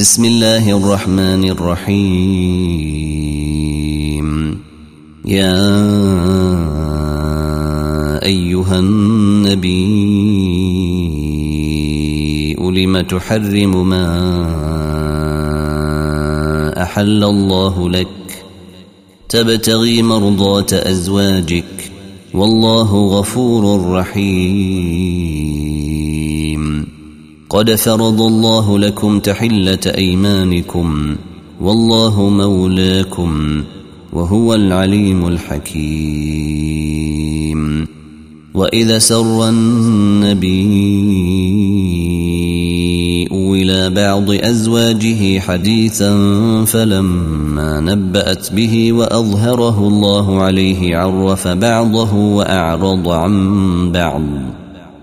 بسم الله الرحمن الرحيم. يا أيها النبي لم تحرم ما أحل الله لك؟ تبتغي مرضاة أزواجك والله غفور رحيم. قد فرض الله لكم تحلة أيمانكم والله مولاكم وهو العليم الحكيم. وإذا سر النبي إلى بعض أزواجه حديثا فلما نبأت به وأظهره الله عليه عرف بعضه وأعرض عن بعض.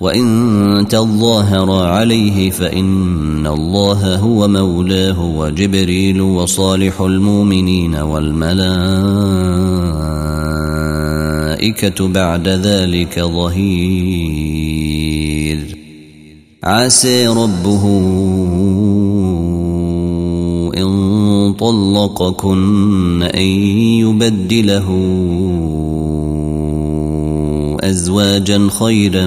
وإن تظاهرا عليه فإن الله هو مولاه وجبريل وصالح المؤمنين والملائكة بعد ذلك ظهير. عسى ربه إن طلقكن أن يبدله أزواجا خيرا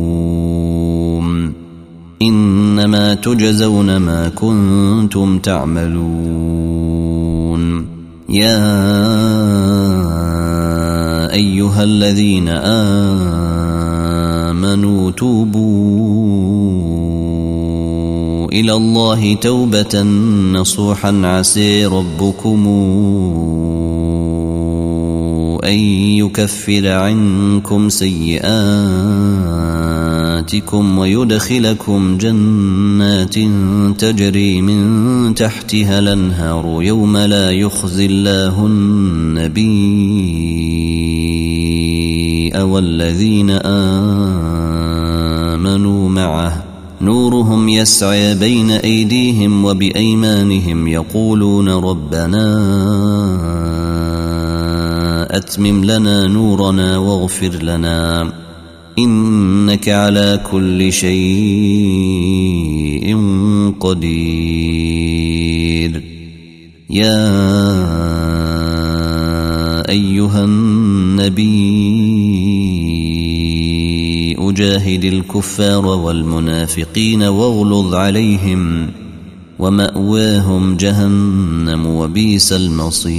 تجزون ما كنتم تعملون. يا أيها الذين آمنوا توبوا إلى الله توبة نصوحا. عسي ربكم أن يكفر عنكم سيئاتكم ويدخلكم جنات تجري من تحتها الأنهار يوم لا يخزي الله النبي والذين آمنوا معه. نورهم يسعى بين أيديهم وبأيمانهم يقولون ربنا أتمم لنا نورنا واغفر لنا. إنك على كل شيء قدير. يا أيها النبي أجاهد الكفار والمنافقين واغلظ عليهم ومأواهم جهنم وبئس المصير.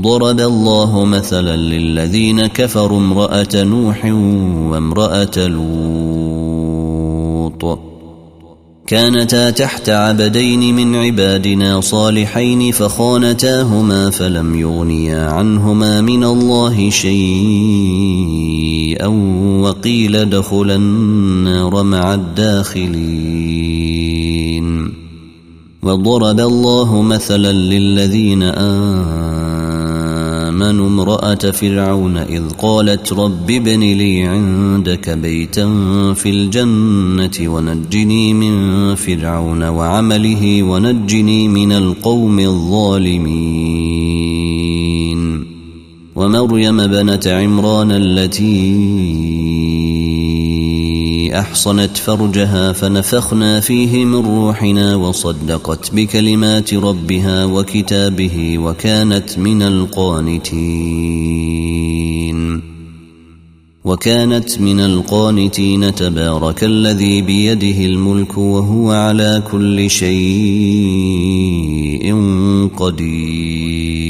ضرب الله مثلا للذين كفروا امرأة نوح وامرأة لوط. كانتا تحت عبدين من عبادنا صالحين فخانتاهما فلم يغنيا عنهما من الله شيئا وقيل ادخلا النار مع الداخلين. وضرب الله مثلا للذين آمنوا وامن امرأة فرعون إذ قالت رب ابن لي عندك بيتا في الجنة ونجني من فرعون وعمله ونجني من القوم الظالمين. ومريم بنت عمران التي أحصنت فرجها فنفخنا فيه من روحنا وصدقت بكلمات ربها وكتابه وكانت من القانتين. وكانت من القانتين تبارك الذي بيده الملك وهو على كل شيء قدير.